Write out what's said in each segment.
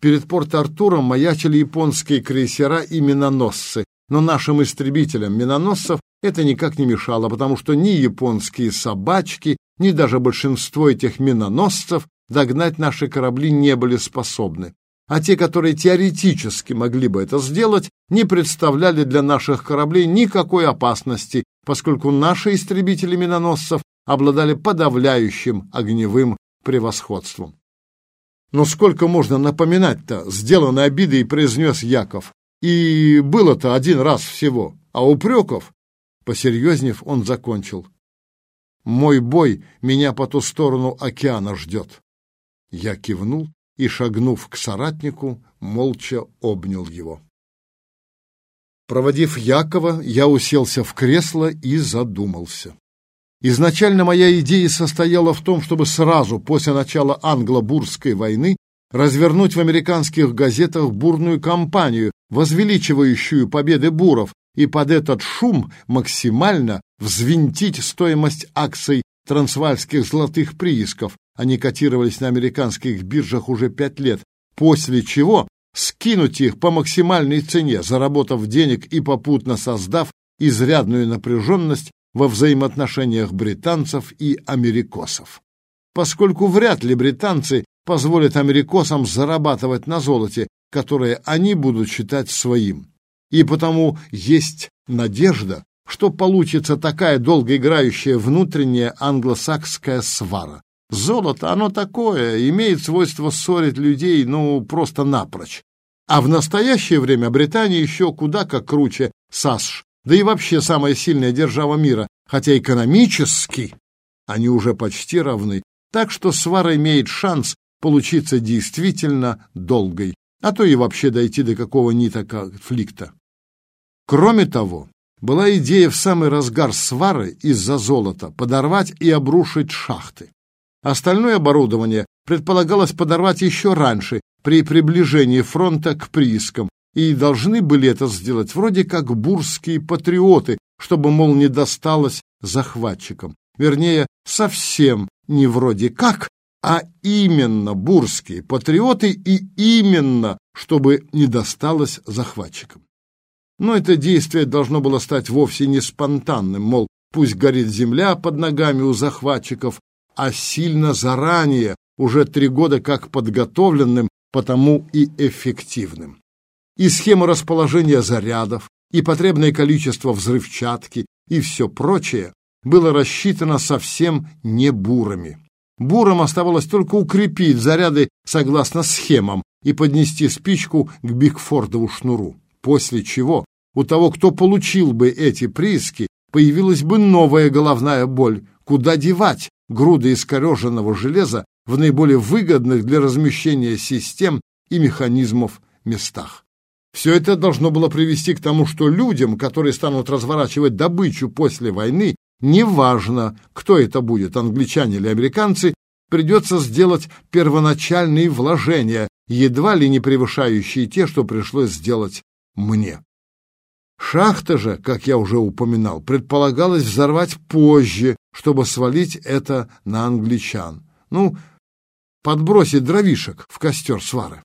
Перед Порт-Артуром маячили японские крейсера и миноносцы, но нашим истребителям миноносцев это никак не мешало, потому что ни японские собачки, ни даже большинство этих миноносцев догнать наши корабли не были способны. А те, которые теоретически могли бы это сделать, не представляли для наших кораблей никакой опасности, поскольку наши истребители миноносцев обладали подавляющим огневым превосходством. Но сколько можно напоминать-то сделанной обиды, и произнес Яков. И было-то один раз всего, а упреков Посерьезнев, он закончил. «Мой бой меня по ту сторону океана ждет». Я кивнул и, шагнув к соратнику, молча обнял его. Проводив Якова, я уселся в кресло и задумался. Изначально моя идея состояла в том, чтобы сразу после начала англо-бурской войны развернуть в американских газетах бурную кампанию, возвеличивающую победы буров, и под этот шум максимально взвинтить стоимость акций трансвальских золотых приисков. Они котировались на американских биржах уже пять лет, после чего скинуть их по максимальной цене, заработав денег и попутно создав изрядную напряженность во взаимоотношениях британцев и америкосов. Поскольку вряд ли британцы позволят америкосам зарабатывать на золоте, которое они будут считать своим и потому есть надежда, что получится такая долгоиграющая внутренняя англосакская свара. Золото, оно такое, имеет свойство ссорить людей, ну, просто напрочь. А в настоящее время Британия еще куда как круче САСШ, да и вообще самая сильная держава мира, хотя экономически они уже почти равны, так что свара имеет шанс получиться действительно долгой, а то и вообще дойти до какого-нибудь конфликта. Кроме того, была идея в самый разгар свары из-за золота подорвать и обрушить шахты. Остальное оборудование предполагалось подорвать еще раньше, при приближении фронта к приискам, и должны были это сделать вроде как бурские патриоты, чтобы, мол, не досталось захватчикам. Вернее, совсем не вроде как, а именно бурские патриоты и именно, чтобы не досталось захватчикам. Но это действие должно было стать вовсе не спонтанным, мол, пусть горит земля под ногами у захватчиков, а сильно заранее, уже три года как подготовленным, потому и эффективным. И схема расположения зарядов, и потребное количество взрывчатки, и все прочее было рассчитано совсем не бурами. Бурам оставалось только укрепить заряды согласно схемам и поднести спичку к Бигфордову шнуру после чего у того, кто получил бы эти прииски, появилась бы новая головная боль. Куда девать груды искореженного железа в наиболее выгодных для размещения систем и механизмов местах? Все это должно было привести к тому, что людям, которые станут разворачивать добычу после войны, неважно, кто это будет, англичане или американцы, придется сделать первоначальные вложения, едва ли не превышающие те, что пришлось сделать мне. Шахта же, как я уже упоминал, предполагалось взорвать позже, чтобы свалить это на англичан. Ну, подбросить дровишек в костер свары.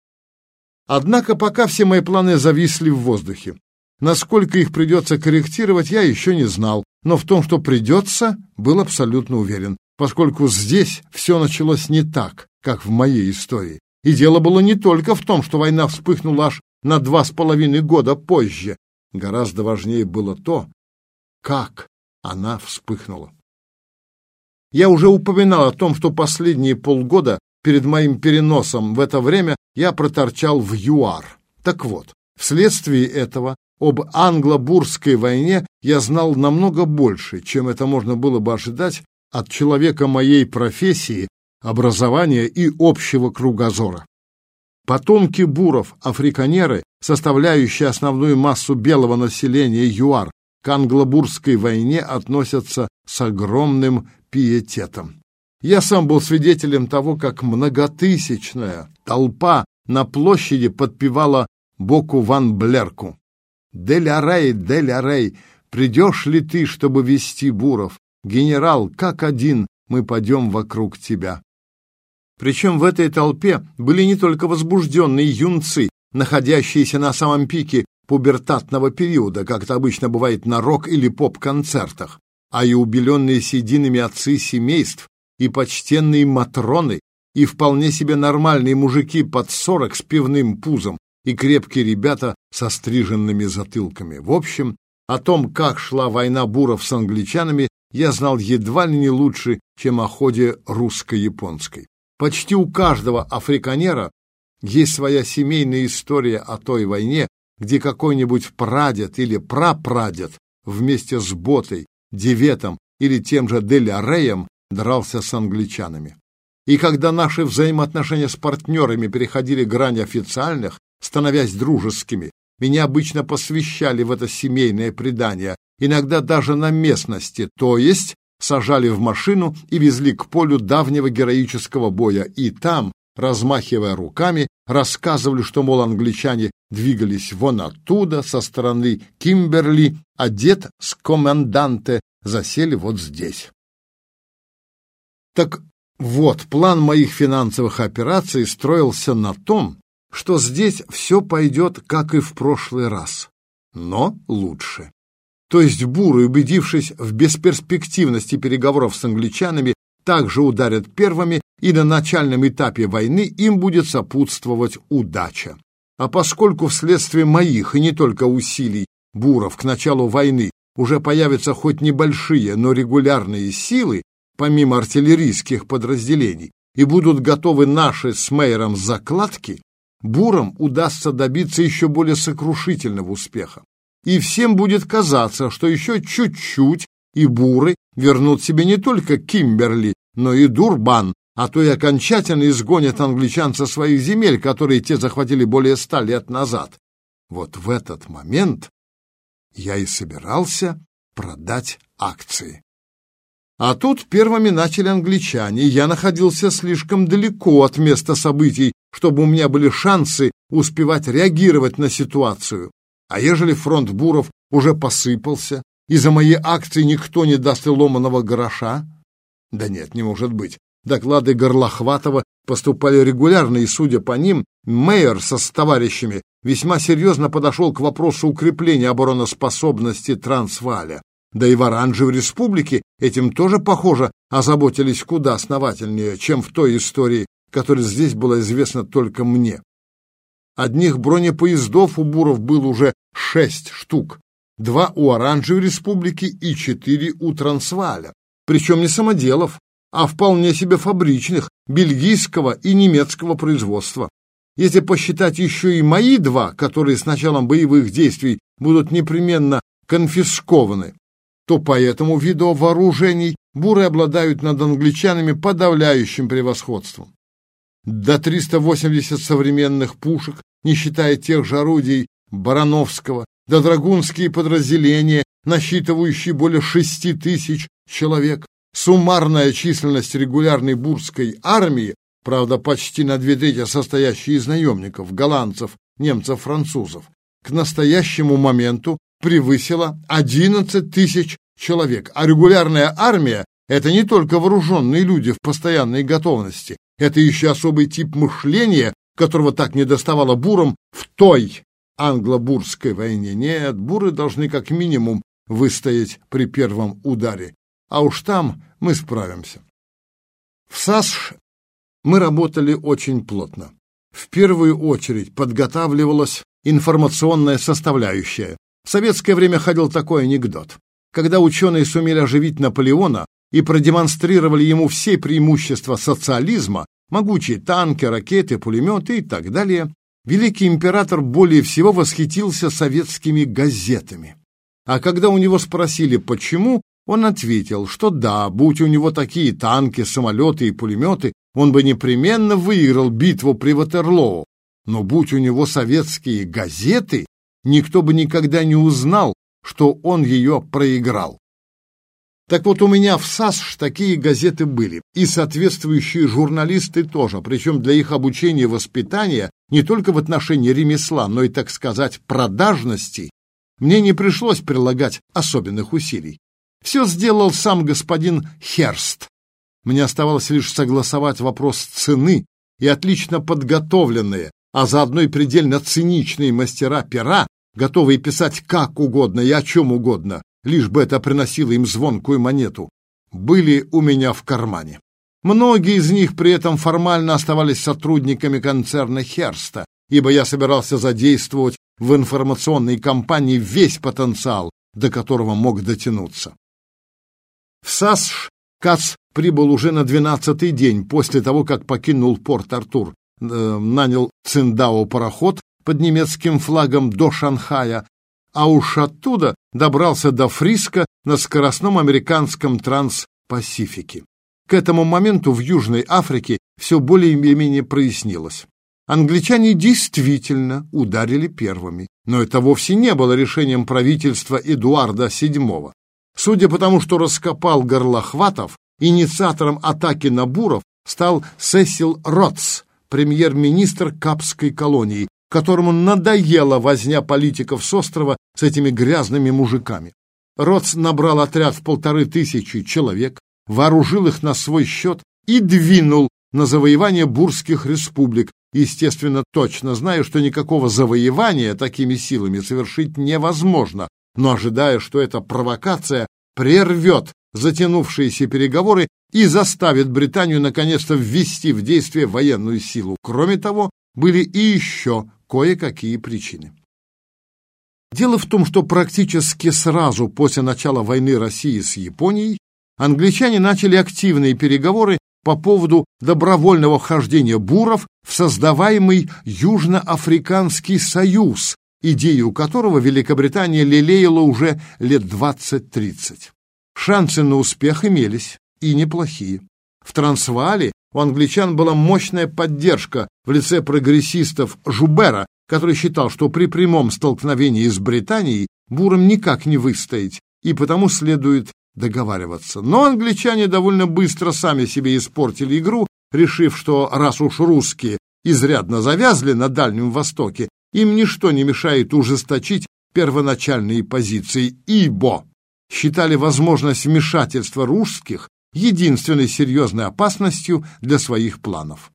Однако пока все мои планы зависли в воздухе. Насколько их придется корректировать, я еще не знал, но в том, что придется, был абсолютно уверен, поскольку здесь все началось не так, как в моей истории. И дело было не только в том, что война вспыхнула аж на два с половиной года позже. Гораздо важнее было то, как она вспыхнула. Я уже упоминал о том, что последние полгода перед моим переносом в это время я проторчал в ЮАР. Так вот, вследствие этого об англо-бурской войне я знал намного больше, чем это можно было бы ожидать от человека моей профессии, образования и общего кругозора. Потомки буров, африканеры, составляющие основную массу белого населения ЮАР, к англобурской войне относятся с огромным пиететом. Я сам был свидетелем того, как многотысячная толпа на площади подпевала Боку Ван Блерку. «Деля Рей, Деля Рей, придешь ли ты, чтобы вести буров? Генерал, как один мы пойдем вокруг тебя». Причем в этой толпе были не только возбужденные юнцы, находящиеся на самом пике пубертатного периода, как это обычно бывает на рок- или поп-концертах, а и убеленные сединами отцы семейств, и почтенные матроны, и вполне себе нормальные мужики под сорок с пивным пузом, и крепкие ребята со стриженными затылками. В общем, о том, как шла война буров с англичанами, я знал едва ли не лучше, чем о ходе русско-японской. Почти у каждого африканера есть своя семейная история о той войне, где какой-нибудь прадед или прапрадед вместе с Ботой, Деветом или тем же Дель Реем дрался с англичанами. И когда наши взаимоотношения с партнерами переходили грань официальных, становясь дружескими, меня обычно посвящали в это семейное предание, иногда даже на местности, то есть сажали в машину и везли к полю давнего героического боя, и там, размахивая руками, рассказывали, что, мол, англичане двигались вон оттуда, со стороны Кимберли, а дед с команданте засели вот здесь. Так вот, план моих финансовых операций строился на том, что здесь все пойдет, как и в прошлый раз, но лучше. То есть буры, убедившись в бесперспективности переговоров с англичанами, также ударят первыми, и на начальном этапе войны им будет сопутствовать удача. А поскольку вследствие моих и не только усилий буров к началу войны уже появятся хоть небольшие, но регулярные силы, помимо артиллерийских подразделений, и будут готовы наши с Мейером закладки, бурам удастся добиться еще более сокрушительного успеха. И всем будет казаться, что еще чуть-чуть, и буры вернут себе не только Кимберли, но и Дурбан, а то и окончательно изгонят англичан со своих земель, которые те захватили более ста лет назад. Вот в этот момент я и собирался продать акции. А тут первыми начали англичане, я находился слишком далеко от места событий, чтобы у меня были шансы успевать реагировать на ситуацию. А ежели фронт буров уже посыпался, и за мои акции никто не даст и ломаного гроша? Да нет, не может быть. Доклады Горлохватова поступали регулярно, и, судя по ним, Мейер со с товарищами весьма серьезно подошел к вопросу укрепления обороноспособности Трансваля. Да и в Оранжевой республике этим тоже, похоже, озаботились куда основательнее, чем в той истории, которая здесь была известна только мне. Одних бронепоездов у буров было уже шесть штук, два у Оранжевой республики и четыре у Трансваля. Причем не самоделов, а вполне себе фабричных, бельгийского и немецкого производства. Если посчитать еще и мои два, которые с началом боевых действий будут непременно конфискованы, то по этому виду вооружений буры обладают над англичанами подавляющим превосходством. До 380 современных пушек, не считая тех же орудий Барановского, до драгунские подразделения, насчитывающие более 6 тысяч человек. Суммарная численность регулярной бурской армии, правда, почти на две трети состоящей из наемников, голландцев, немцев, французов, к настоящему моменту превысила 11 тысяч человек, а регулярная армия — это не только вооруженные люди в постоянной готовности, это еще особый тип мышления, которого так недоставало бурам в той англо-бурской войне. Нет, буры должны как минимум выстоять при первом ударе, а уж там мы справимся. В САСШ мы работали очень плотно. В первую очередь подготавливалась информационная составляющая, в советское время ходил такой анекдот. Когда ученые сумели оживить Наполеона и продемонстрировали ему все преимущества социализма, могучие танки, ракеты, пулеметы и так далее, великий император более всего восхитился советскими газетами. А когда у него спросили, почему, он ответил, что да, будь у него такие танки, самолеты и пулеметы, он бы непременно выиграл битву при Ватерлоу. Но будь у него советские газеты, никто бы никогда не узнал, что он ее проиграл. Так вот, у меня в САСШ такие газеты были, и соответствующие журналисты тоже, причем для их обучения и воспитания не только в отношении ремесла, но и, так сказать, продажности, мне не пришлось прилагать особенных усилий. Все сделал сам господин Херст. Мне оставалось лишь согласовать вопрос цены, и отлично подготовленные, а заодно и предельно циничные мастера пера, готовые писать как угодно и о чем угодно, лишь бы это приносило им звонкую монету, были у меня в кармане. Многие из них при этом формально оставались сотрудниками концерна Херста, ибо я собирался задействовать в информационной кампании весь потенциал, до которого мог дотянуться. В САСШ Кац прибыл уже на двенадцатый день после того, как покинул порт Артур, э, нанял Циндао пароход под немецким флагом до Шанхая, а уж оттуда добрался до Фриска на скоростном американском Транс-Пасифике. К этому моменту в Южной Африке все более или менее прояснилось. Англичане действительно ударили первыми, но это вовсе не было решением правительства Эдуарда VII. Судя по тому, что раскопал Горлохватов, инициатором атаки на Буров стал Сесил Ротс, премьер-министр Капской колонии, которому надоела возня политиков с острова с этими грязными мужиками. Ротс набрал отряд в полторы тысячи человек, вооружил их на свой счет и двинул на завоевание бурских республик, естественно, точно зная, что никакого завоевания такими силами совершить невозможно, но ожидая, что эта провокация прервет затянувшиеся переговоры и заставит Британию наконец-то ввести в действие военную силу. Кроме того, были и еще кое-какие причины. Дело в том, что практически сразу после начала войны России с Японией англичане начали активные переговоры по поводу добровольного вхождения буров в создаваемый Южноафриканский союз, идею которого Великобритания лелеяла уже лет 20-30. Шансы на успех имелись, и неплохие. В Трансваале у англичан была мощная поддержка в лице прогрессистов Жубера, который считал, что при прямом столкновении с Британией бурам никак не выстоять, и потому следует договариваться. Но англичане довольно быстро сами себе испортили игру, решив, что раз уж русские изрядно завязли на Дальнем Востоке, им ничто не мешает ужесточить первоначальные позиции, ибо считали возможность вмешательства русских единственной серьезной опасностью для своих планов.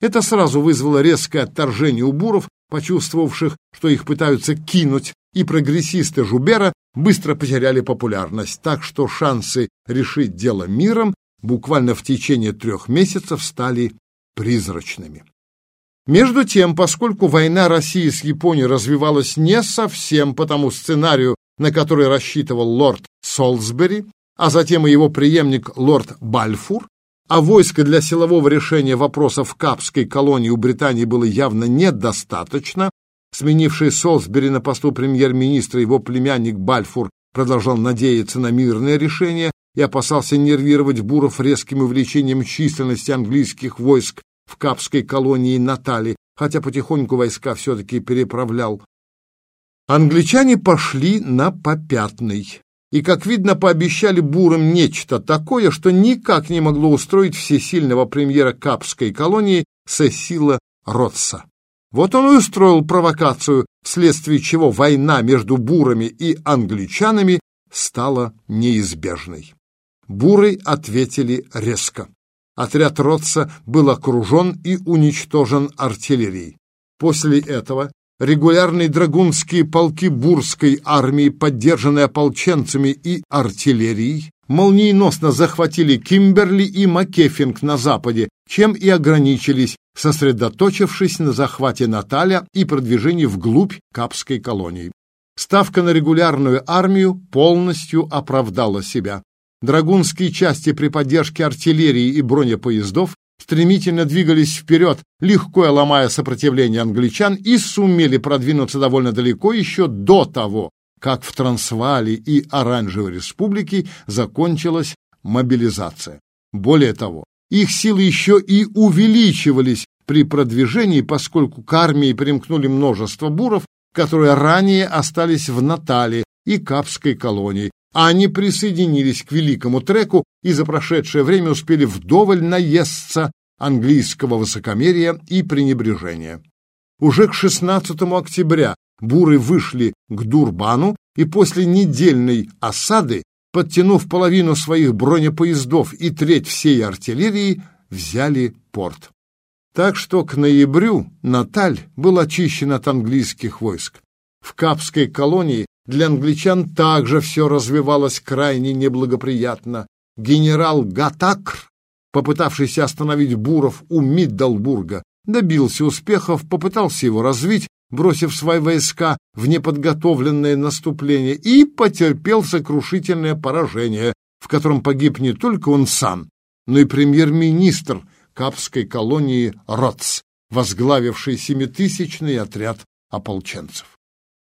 Это сразу вызвало резкое отторжение у буров, почувствовавших, что их пытаются кинуть, и прогрессисты Жубера быстро потеряли популярность, так что шансы решить дело миром буквально в течение трех месяцев стали призрачными. Между тем, поскольку война России с Японией развивалась не совсем по тому сценарию, на который рассчитывал лорд Солсбери, а затем и его преемник лорд Бальфур, а войска для силового решения вопросов в Капской колонии у Британии было явно недостаточно, сменивший Солсбери на посту премьер-министра его племянник Бальфур продолжал надеяться на мирное решение и опасался нервировать Буров резким увеличением численности английских войск в Капской колонии Натали, хотя потихоньку войска все-таки переправлял. Англичане пошли на попятный и, как видно, пообещали бурам нечто такое, что никак не могло устроить всесильного премьера Капской колонии Сесила Ротса. Вот он и устроил провокацию, вследствие чего война между бурами и англичанами стала неизбежной. Буры ответили резко. Отряд Ротса был окружен и уничтожен артиллерией. После этого регулярные драгунские полки бурской армии, поддержанные ополченцами и артиллерией, молниеносно захватили Кимберли и Макефинг на западе, чем и ограничились, сосредоточившись на захвате Наталя и продвижении вглубь Капской колонии. Ставка на регулярную армию полностью оправдала себя. Драгунские части при поддержке артиллерии и бронепоездов стремительно двигались вперед, легко ломая сопротивление англичан, и сумели продвинуться довольно далеко еще до того, как в Трансвале и Оранжевой Республике закончилась мобилизация. Более того, их силы еще и увеличивались при продвижении, поскольку к армии примкнули множество буров, которые ранее остались в Натале и Капской колонии, а они присоединились к великому треку и за прошедшее время успели вдоволь наесться английского высокомерия и пренебрежения. Уже к 16 октября буры вышли к Дурбану и после недельной осады подтянув половину своих бронепоездов и треть всей артиллерии, взяли порт. Так что к ноябрю Наталь был очищен от английских войск. В Капской колонии для англичан также все развивалось крайне неблагоприятно. Генерал Гатакр, попытавшийся остановить Буров у Миддалбурга, добился успехов, попытался его развить, бросив свои войска в неподготовленное наступление, и потерпел сокрушительное поражение, в котором погиб не только он сам, но и премьер-министр Капской колонии Ротс, возглавивший семитысячный отряд ополченцев.